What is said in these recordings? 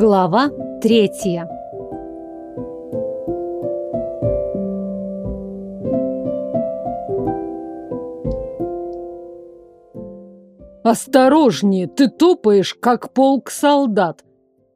Глава третья. «Осторожнее, ты топаешь, как полк солдат!»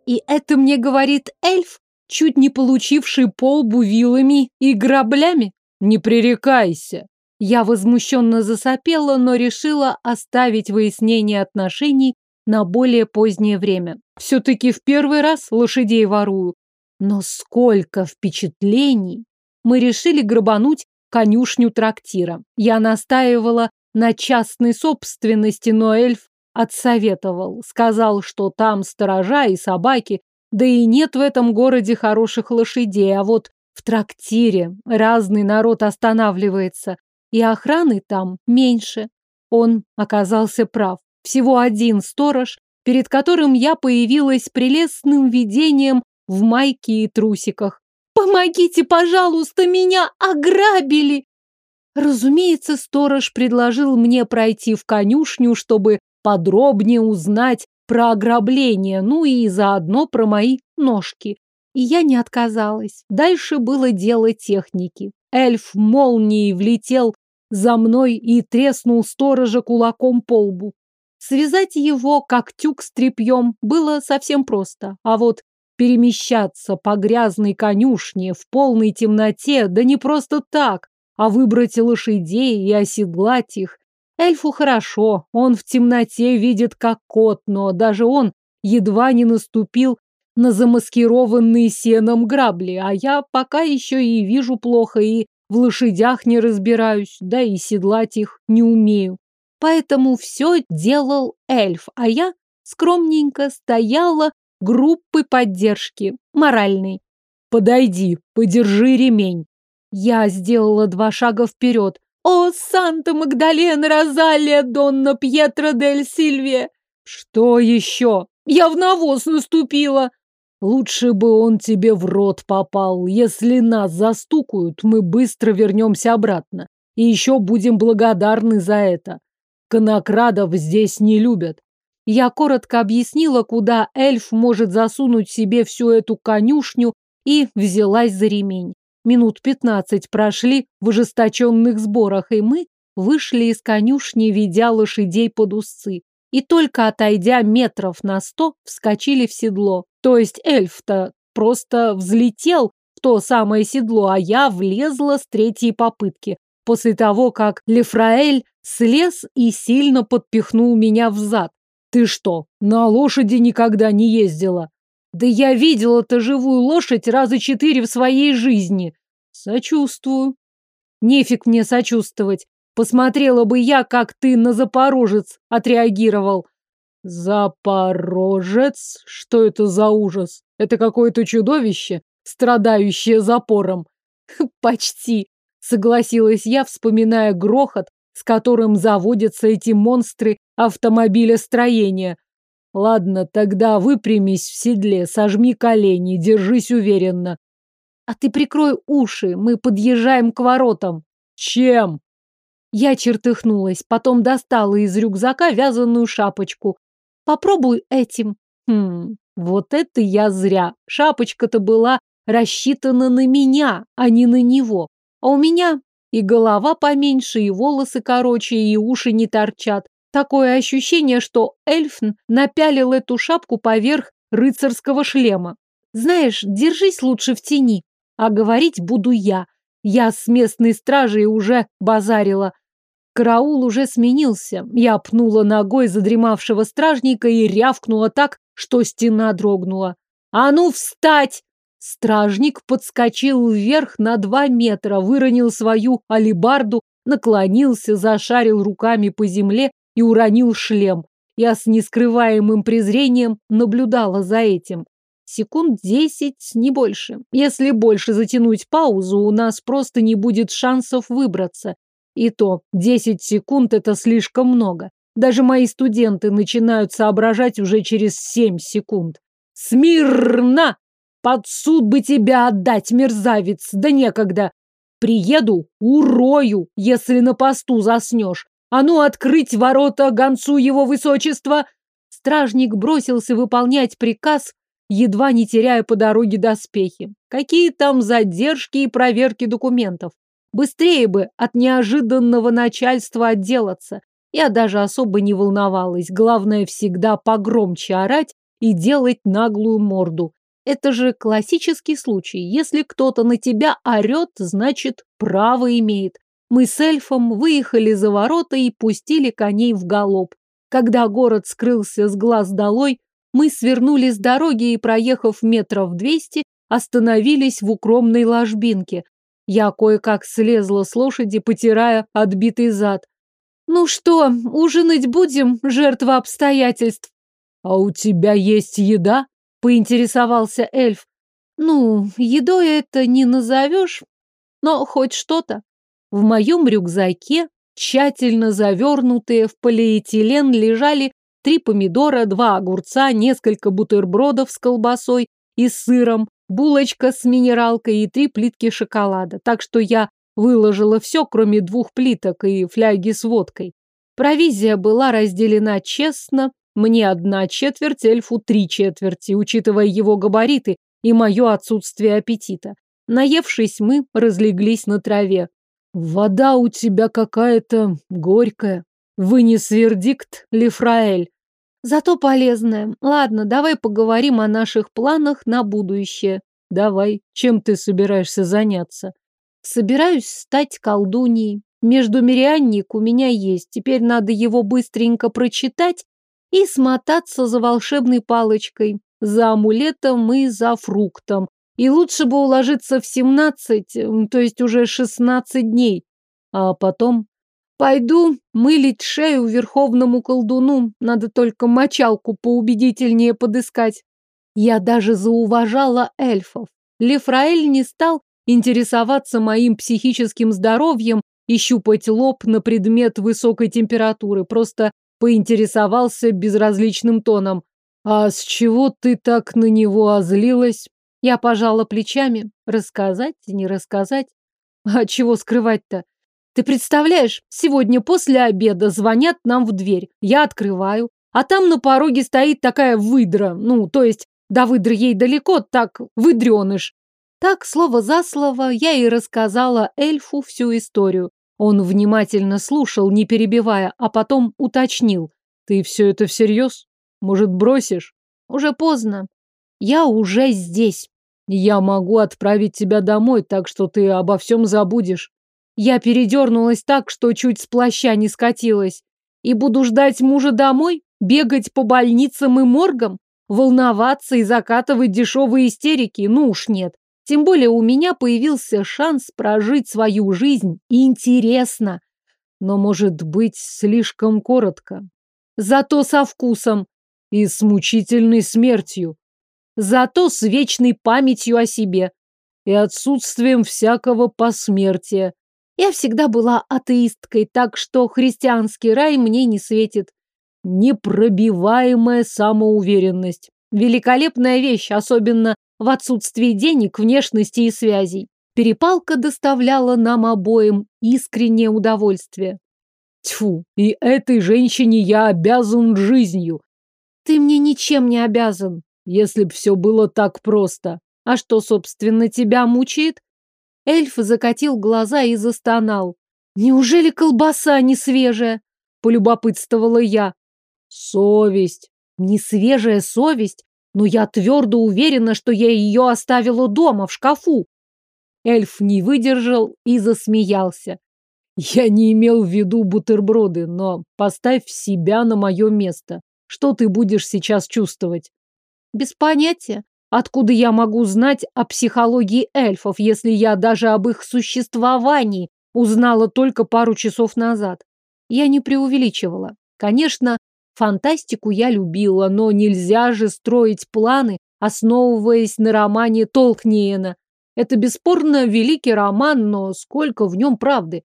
И это мне говорит эльф, чуть не получивший полбу вилами и граблями? Не пререкайся. Я возмущенно засопела, но решила оставить выяснение отношений на более позднее время. Все-таки в первый раз лошадей ворую. Но сколько впечатлений! Мы решили грабануть конюшню трактира. Я настаивала на частной собственности, но эльф отсоветовал. Сказал, что там сторожа и собаки, да и нет в этом городе хороших лошадей, а вот в трактире разный народ останавливается, и охраны там меньше. Он оказался прав. Всего один сторож, перед которым я появилась прелестным видением в майке и трусиках. «Помогите, пожалуйста, меня ограбили!» Разумеется, сторож предложил мне пройти в конюшню, чтобы подробнее узнать про ограбление, ну и заодно про мои ножки. И я не отказалась. Дальше было дело техники. Эльф молнией влетел за мной и треснул сторожа кулаком по лбу. Связать его, как тюк с тряпьем, было совсем просто. А вот перемещаться по грязной конюшне в полной темноте, да не просто так, а выбрать лошадей и оседлать их. Эльфу хорошо, он в темноте видит как кот, но даже он едва не наступил на замаскированные сеном грабли, а я пока еще и вижу плохо, и в лошадях не разбираюсь, да и седлать их не умею. Поэтому все делал эльф, а я скромненько стояла группы поддержки, моральной. Подойди, подержи ремень. Я сделала два шага вперед. О, Санта-Магдалена Розалия Донна Пьетро дель Сильвия! Что еще? Я в навоз наступила. Лучше бы он тебе в рот попал. Если нас застукают, мы быстро вернемся обратно. И еще будем благодарны за это. Конокрадов здесь не любят. Я коротко объяснила, куда эльф может засунуть себе всю эту конюшню, и взялась за ремень. Минут пятнадцать прошли в ожесточенных сборах, и мы вышли из конюшни, ведя лошадей под усы. И только отойдя метров на сто, вскочили в седло. То есть эльф-то просто взлетел в то самое седло, а я влезла с третьей попытки, после того, как Лефраэль слез и сильно подпихнул меня в зад. Ты что, на лошади никогда не ездила? Да я видела-то живую лошадь раза четыре в своей жизни. Сочувствую. Нефиг мне сочувствовать. Посмотрела бы я, как ты на Запорожец отреагировал. Запорожец? Что это за ужас? Это какое-то чудовище, страдающее запором. Почти, согласилась я, вспоминая грохот, с которым заводятся эти монстры автомобилестроения. Ладно, тогда выпрямись в седле, сожми колени, держись уверенно. А ты прикрой уши, мы подъезжаем к воротам. Чем? Я чертыхнулась, потом достала из рюкзака вязаную шапочку, Попробуй этим. Хм, вот это я зря. Шапочка-то была рассчитана на меня, а не на него. А у меня и голова поменьше, и волосы короче, и уши не торчат. Такое ощущение, что Эльфн напялил эту шапку поверх рыцарского шлема. Знаешь, держись лучше в тени, а говорить буду я. Я с местной стражей уже базарила. Караул уже сменился. Я пнула ногой задремавшего стражника и рявкнула так, что стена дрогнула. «А ну, встать!» Стражник подскочил вверх на два метра, выронил свою алибарду, наклонился, зашарил руками по земле и уронил шлем. Я с нескрываемым презрением наблюдала за этим. Секунд десять, не больше. Если больше затянуть паузу, у нас просто не будет шансов выбраться. И то 10 секунд это слишком много. Даже мои студенты начинают соображать уже через 7 секунд. Смирно! Под суд бы тебя отдать, мерзавец, да некогда. Приеду, урою, если на посту заснешь. А ну, открыть ворота гонцу его высочества! Стражник бросился выполнять приказ, едва не теряя по дороге доспехи. Какие там задержки и проверки документов? Быстрее бы от неожиданного начальства отделаться. Я даже особо не волновалась. Главное всегда погромче орать и делать наглую морду. Это же классический случай. Если кто-то на тебя орет, значит, право имеет. Мы с эльфом выехали за ворота и пустили коней в галоп. Когда город скрылся с глаз долой, мы свернули с дороги и, проехав метров двести, остановились в укромной ложбинке. Я кое-как слезла с лошади, потирая отбитый зад. «Ну что, ужинать будем, жертва обстоятельств?» «А у тебя есть еда?» — поинтересовался эльф. «Ну, едой это не назовешь, но хоть что-то. В моем рюкзаке, тщательно завернутые в полиэтилен, лежали три помидора, два огурца, несколько бутербродов с колбасой и сыром, булочка с минералкой и три плитки шоколада. Так что я выложила все, кроме двух плиток и фляги с водкой. Провизия была разделена честно, мне одна четверть, эльфу три четверти, учитывая его габариты и мое отсутствие аппетита. Наевшись, мы разлеглись на траве. «Вода у тебя какая-то горькая», — вынес вердикт Лифраэль. «Зато полезная. Ладно, давай поговорим о наших планах на будущее». «Давай. Чем ты собираешься заняться?» «Собираюсь стать колдуньей. Междумирянник у меня есть. Теперь надо его быстренько прочитать и смотаться за волшебной палочкой, за амулетом и за фруктом. И лучше бы уложиться в семнадцать, то есть уже шестнадцать дней. А потом пойду мылить шею верховному колдуну. Надо только мочалку поубедительнее подыскать. Я даже зауважала эльфов. Лефраэль не стал интересоваться моим психическим здоровьем и щупать лоб на предмет высокой температуры, просто поинтересовался безразличным тоном. «А с чего ты так на него озлилась?» Я пожала плечами. Рассказать, не рассказать? А чего скрывать-то? Ты представляешь, сегодня после обеда звонят нам в дверь. Я открываю, а там на пороге стоит такая выдра. Ну, то есть, до выдры ей далеко, так выдреныш. Так, слово за слово, я и рассказала эльфу всю историю. Он внимательно слушал, не перебивая, а потом уточнил. Ты все это всерьез? Может, бросишь? Уже поздно. Я уже здесь. Я могу отправить тебя домой, так что ты обо всем забудешь. Я передернулась так, что чуть с плаща не скатилась. И буду ждать мужа домой? Бегать по больницам и моргам? Волноваться и закатывать дешевые истерики? Ну уж нет. Тем более у меня появился шанс прожить свою жизнь интересно. Но, может быть, слишком коротко. Зато со вкусом. И с мучительной смертью зато с вечной памятью о себе и отсутствием всякого посмертия. Я всегда была атеисткой, так что христианский рай мне не светит. Непробиваемая самоуверенность. Великолепная вещь, особенно в отсутствии денег, внешности и связей. Перепалка доставляла нам обоим искреннее удовольствие. Тьфу, и этой женщине я обязан жизнью. Ты мне ничем не обязан. Если б все было так просто. А что, собственно, тебя мучает? Эльф закатил глаза и застонал. Неужели колбаса не свежая? Полюбопытствовала я. Совесть. Не свежая совесть? Но я твердо уверена, что я ее оставила дома, в шкафу. Эльф не выдержал и засмеялся. Я не имел в виду бутерброды, но поставь себя на мое место. Что ты будешь сейчас чувствовать? Без понятия. Откуда я могу знать о психологии эльфов, если я даже об их существовании узнала только пару часов назад? Я не преувеличивала. Конечно, фантастику я любила, но нельзя же строить планы, основываясь на романе Толкниена. Это бесспорно великий роман, но сколько в нем правды?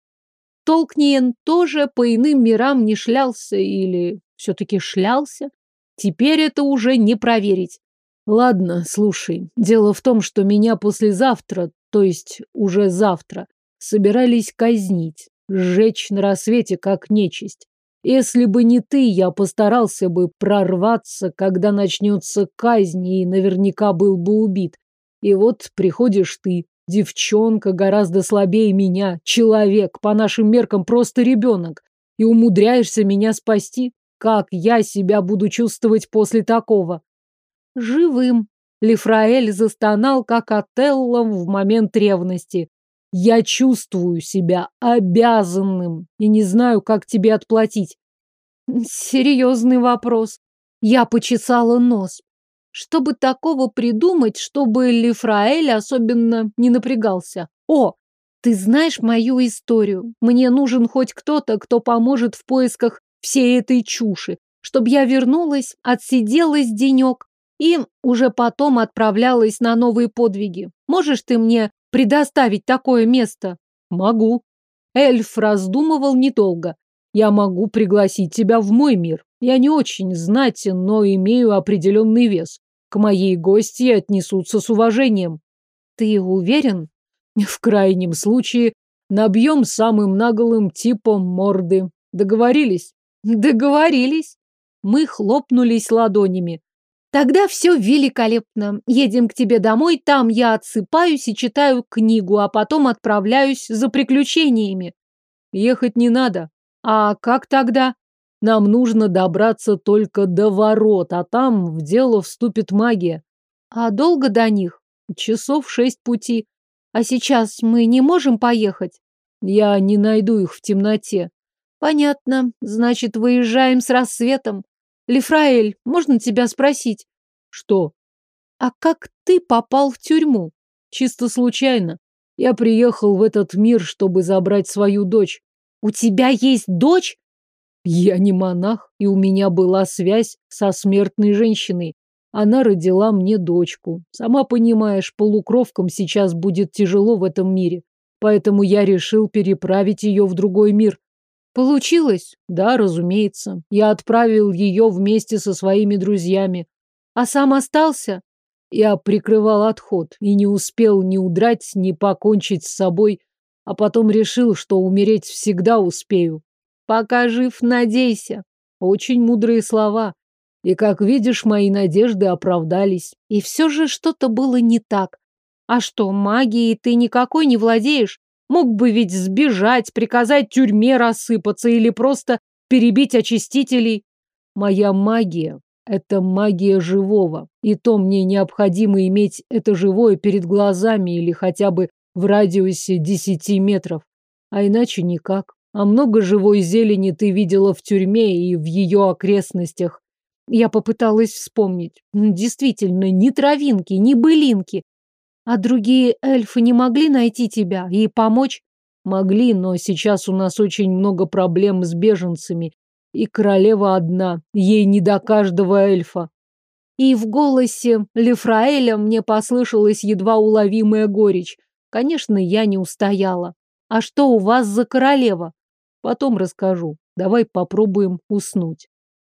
Толкниен тоже по иным мирам не шлялся или все-таки шлялся? Теперь это уже не проверить. Ладно, слушай. Дело в том, что меня послезавтра, то есть уже завтра, собирались казнить, сжечь на рассвете как нечисть. Если бы не ты, я постарался бы прорваться, когда начнется казнь, и наверняка был бы убит. И вот приходишь ты, девчонка гораздо слабее меня, человек, по нашим меркам просто ребенок, и умудряешься меня спасти. Как я себя буду чувствовать после такого? Живым. Лифраэль застонал, как Отеллом в момент ревности. Я чувствую себя обязанным и не знаю, как тебе отплатить. Серьезный вопрос. Я почесала нос. Чтобы такого придумать, чтобы Лифраэль особенно не напрягался. О, ты знаешь мою историю. Мне нужен хоть кто-то, кто поможет в поисках всей этой чуши, чтобы я вернулась, отсиделась денек и уже потом отправлялась на новые подвиги. Можешь ты мне предоставить такое место? Могу. Эльф раздумывал недолго. Я могу пригласить тебя в мой мир. Я не очень знатен, но имею определенный вес. К моей гости отнесутся с уважением. Ты уверен? В крайнем случае набьем самым наглым типом морды. Договорились? Договорились. Мы хлопнулись ладонями. Тогда все великолепно. Едем к тебе домой, там я отсыпаюсь и читаю книгу, а потом отправляюсь за приключениями. Ехать не надо. А как тогда? Нам нужно добраться только до ворот, а там в дело вступит магия. А долго до них? Часов шесть пути. А сейчас мы не можем поехать? Я не найду их в темноте. Понятно. Значит, выезжаем с рассветом. Лифраэль, можно тебя спросить? Что? А как ты попал в тюрьму? Чисто случайно. Я приехал в этот мир, чтобы забрать свою дочь. У тебя есть дочь? Я не монах, и у меня была связь со смертной женщиной. Она родила мне дочку. Сама понимаешь, полукровкам сейчас будет тяжело в этом мире. Поэтому я решил переправить ее в другой мир. Получилось? Да, разумеется. Я отправил ее вместе со своими друзьями. А сам остался? Я прикрывал отход и не успел ни удрать, ни покончить с собой, а потом решил, что умереть всегда успею. Пока жив, надейся. Очень мудрые слова. И, как видишь, мои надежды оправдались. И все же что-то было не так. А что, магией ты никакой не владеешь? Мог бы ведь сбежать, приказать тюрьме рассыпаться или просто перебить очистителей. Моя магия — это магия живого. И то мне необходимо иметь это живое перед глазами или хотя бы в радиусе десяти метров. А иначе никак. А много живой зелени ты видела в тюрьме и в ее окрестностях. Я попыталась вспомнить. Действительно, ни травинки, ни былинки. А другие эльфы не могли найти тебя и помочь? Могли, но сейчас у нас очень много проблем с беженцами. И королева одна, ей не до каждого эльфа. И в голосе Лефраэля мне послышалась едва уловимая горечь. Конечно, я не устояла. А что у вас за королева? Потом расскажу. Давай попробуем уснуть.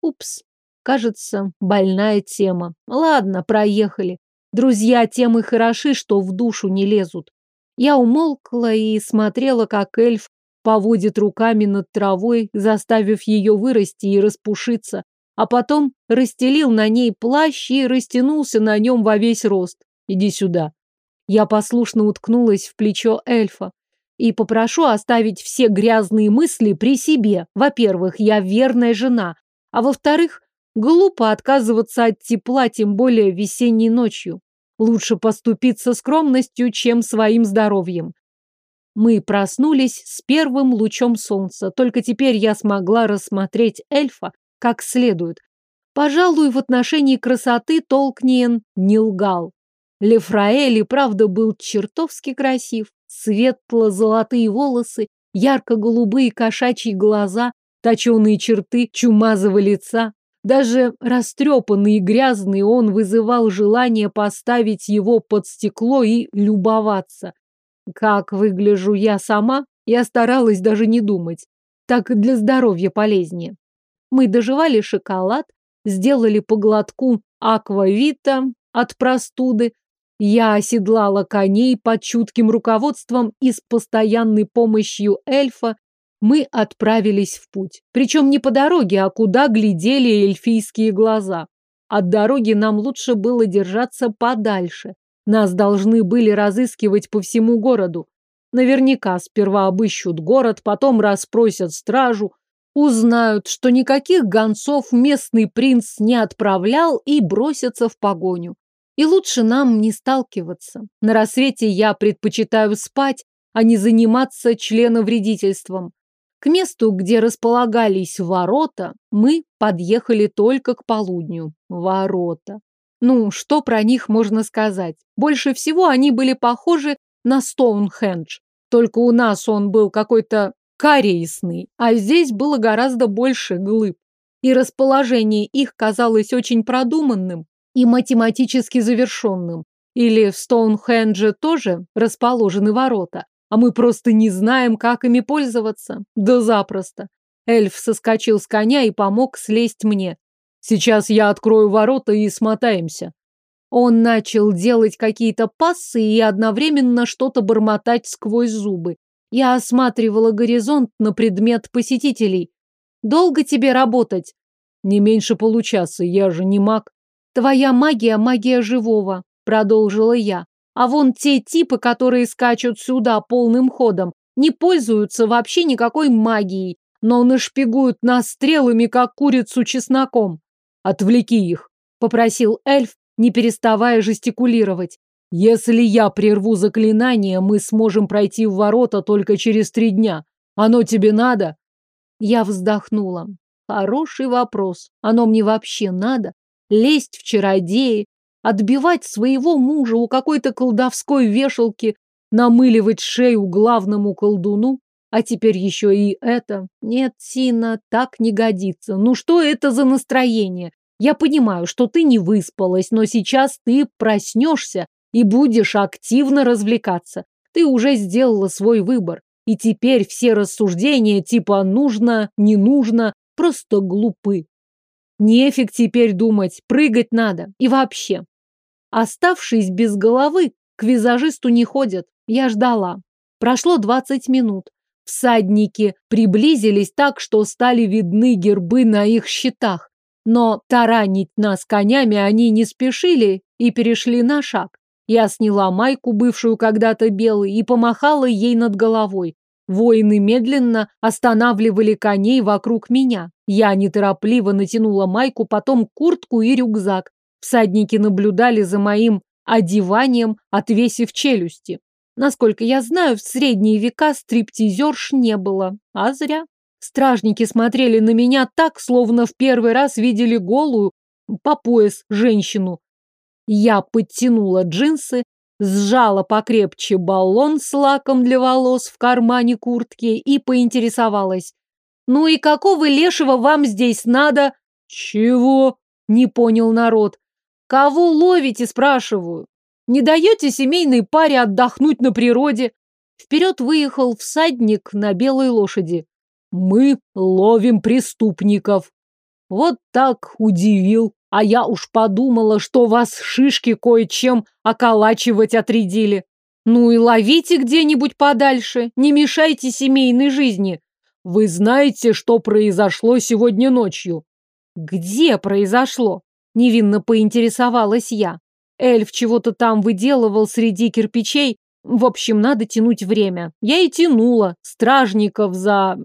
Упс. Кажется, больная тема. Ладно, проехали. Друзья тем и хороши, что в душу не лезут. Я умолкла и смотрела, как эльф поводит руками над травой, заставив ее вырасти и распушиться, а потом расстелил на ней плащ и растянулся на нем во весь рост. Иди сюда. Я послушно уткнулась в плечо эльфа и попрошу оставить все грязные мысли при себе. Во-первых, я верная жена, а во-вторых, Глупо отказываться от тепла, тем более весенней ночью. Лучше поступиться скромностью, чем своим здоровьем. Мы проснулись с первым лучом солнца, только теперь я смогла рассмотреть эльфа как следует. Пожалуй, в отношении красоты Толкниен не лгал. Лефраэль и правда был чертовски красив. Светло-золотые волосы, ярко-голубые кошачьи глаза, точеные черты чумазого лица, даже растрепанный и грязный он вызывал желание поставить его под стекло и любоваться. Как выгляжу я сама, я старалась даже не думать. Так для здоровья полезнее. Мы доживали шоколад, сделали по глотку аквавита от простуды. Я оседлала коней под чутким руководством и с постоянной помощью эльфа мы отправились в путь. Причем не по дороге, а куда глядели эльфийские глаза. От дороги нам лучше было держаться подальше. Нас должны были разыскивать по всему городу. Наверняка сперва обыщут город, потом расспросят стражу, узнают, что никаких гонцов местный принц не отправлял и бросятся в погоню. И лучше нам не сталкиваться. На рассвете я предпочитаю спать, а не заниматься членовредительством. К месту, где располагались ворота, мы подъехали только к полудню. Ворота. Ну, что про них можно сказать? Больше всего они были похожи на Стоунхендж. Только у нас он был какой-то корейсный, а здесь было гораздо больше глыб. И расположение их казалось очень продуманным и математически завершенным. Или в Стоунхендже тоже расположены ворота, а мы просто не знаем, как ими пользоваться. Да запросто. Эльф соскочил с коня и помог слезть мне. Сейчас я открою ворота и смотаемся. Он начал делать какие-то пассы и одновременно что-то бормотать сквозь зубы. Я осматривала горизонт на предмет посетителей. Долго тебе работать? Не меньше получаса, я же не маг. Твоя магия – магия живого, продолжила я. А вон те типы, которые скачут сюда полным ходом, не пользуются вообще никакой магией, но нашпигуют нас стрелами, как курицу чесноком. Отвлеки их, попросил эльф, не переставая жестикулировать. Если я прерву заклинание, мы сможем пройти в ворота только через три дня. Оно тебе надо? Я вздохнула. Хороший вопрос. Оно мне вообще надо? Лезть в чародеи, отбивать своего мужа у какой-то колдовской вешалки, намыливать шею главному колдуну? А теперь еще и это. Нет, Сина, так не годится. Ну что это за настроение? Я понимаю, что ты не выспалась, но сейчас ты проснешься и будешь активно развлекаться. Ты уже сделала свой выбор. И теперь все рассуждения типа нужно, не нужно, просто глупы. Нефиг теперь думать, прыгать надо. И вообще. Оставшись без головы, к визажисту не ходят. Я ждала. Прошло 20 минут. Всадники приблизились так, что стали видны гербы на их щитах. Но таранить нас конями они не спешили и перешли на шаг. Я сняла майку, бывшую когда-то белой, и помахала ей над головой. Воины медленно останавливали коней вокруг меня. Я неторопливо натянула майку, потом куртку и рюкзак. Всадники наблюдали за моим одеванием, отвесив челюсти. Насколько я знаю, в средние века стриптизерш не было, а зря. Стражники смотрели на меня так, словно в первый раз видели голую по пояс женщину. Я подтянула джинсы, сжала покрепче баллон с лаком для волос в кармане куртки и поинтересовалась. «Ну и какого лешего вам здесь надо?» «Чего?» – не понял народ. «Кого ловите?» – спрашиваю. «Не даете семейной паре отдохнуть на природе?» Вперед выехал всадник на белой лошади. Мы ловим преступников. Вот так удивил. А я уж подумала, что вас шишки кое-чем околачивать отрядили. Ну и ловите где-нибудь подальше, не мешайте семейной жизни. Вы знаете, что произошло сегодня ночью? Где произошло? Невинно поинтересовалась я. Эльф чего-то там выделывал среди кирпичей, в общем, надо тянуть время. Я и тянула стражников за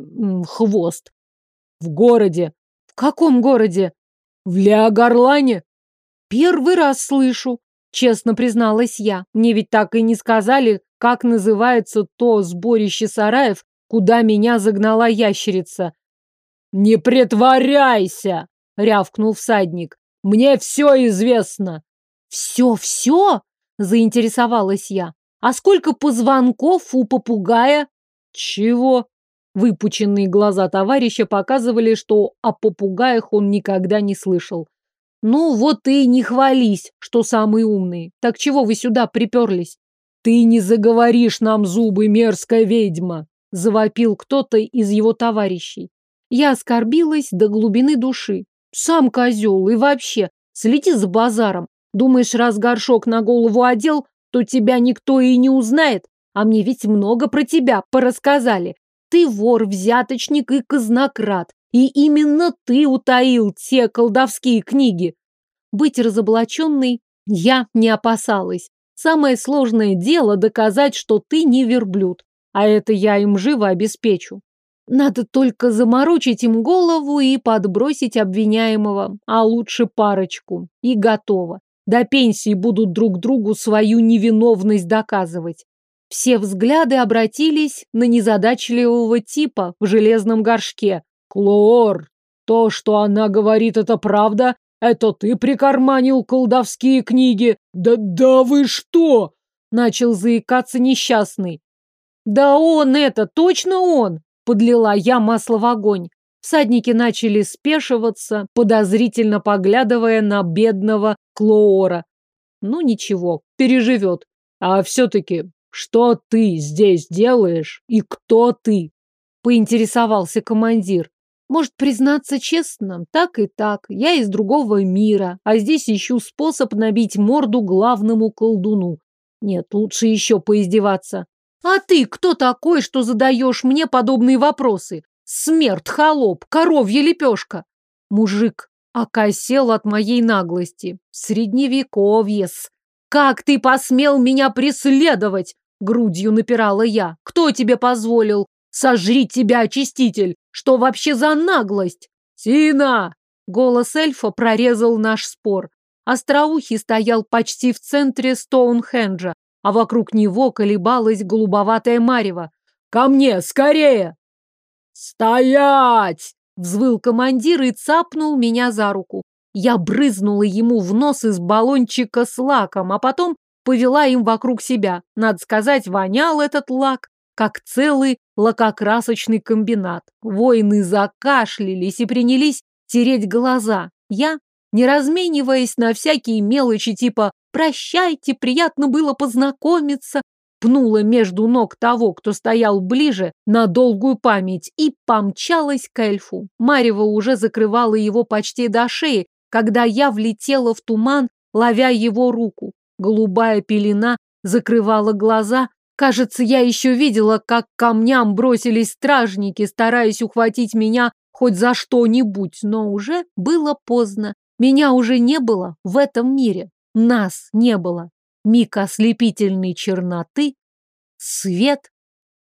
хвост. В городе. В каком городе? В Леогорлане. Первый раз слышу, честно призналась я. Мне ведь так и не сказали, как называется то сборище сараев, куда меня загнала ящерица. Не притворяйся, рявкнул всадник. Мне все известно. Все-все? Заинтересовалась я. А сколько позвонков у попугая? Чего? Выпученные глаза товарища показывали, что о попугаях он никогда не слышал. Ну вот и не хвались, что самый умный. Так чего вы сюда приперлись? Ты не заговоришь нам зубы, мерзкая ведьма, завопил кто-то из его товарищей. Я оскорбилась до глубины души. Сам козел и вообще, следи за базаром. Думаешь, раз горшок на голову одел, то тебя никто и не узнает. А мне ведь много про тебя порассказали. Ты вор, взяточник и казнократ. И именно ты утаил те колдовские книги. Быть разоблаченной я не опасалась. Самое сложное дело доказать, что ты не верблюд. А это я им живо обеспечу. Надо только заморочить им голову и подбросить обвиняемого, а лучше парочку. И готово. До пенсии будут друг другу свою невиновность доказывать. Все взгляды обратились на незадачливого типа в железном горшке. «Клор, то, что она говорит, это правда? Это ты прикарманил колдовские книги? Да, да вы что?» Начал заикаться несчастный. «Да он это, точно он!» Подлила я масло в огонь. Всадники начали спешиваться, подозрительно поглядывая на бедного Клоора. Ну ничего, переживет. А все-таки «Что ты здесь делаешь и кто ты?» – поинтересовался командир. «Может, признаться честно, так и так. Я из другого мира, а здесь ищу способ набить морду главному колдуну. Нет, лучше еще поиздеваться. А ты кто такой, что задаешь мне подобные вопросы? Смерть, холоп, коровья лепешка!» Мужик окосел от моей наглости. Средневековье-с. «Как ты посмел меня преследовать?» Грудью напирала я. «Кто тебе позволил? Сожри тебя, очиститель! Что вообще за наглость?» «Тина!» Голос эльфа прорезал наш спор. Остроухий стоял почти в центре Стоунхенджа, а вокруг него колебалась голубоватая марево. «Ко мне, скорее!» «Стоять!» — взвыл командир и цапнул меня за руку. Я брызнула ему в нос из баллончика с лаком, а потом повела им вокруг себя. Надо сказать, вонял этот лак, как целый лакокрасочный комбинат. Воины закашлялись и принялись тереть глаза. Я, не размениваясь на всякие мелочи типа «прощайте, приятно было познакомиться», пнула между ног того, кто стоял ближе, на долгую память, и помчалась к эльфу. Марева уже закрывала его почти до шеи, когда я влетела в туман, ловя его руку. Голубая пелена закрывала глаза. Кажется, я еще видела, как камням бросились стражники, стараясь ухватить меня хоть за что-нибудь, но уже было поздно. Меня уже не было в этом мире. Нас не было. Миг ослепительной черноты. Свет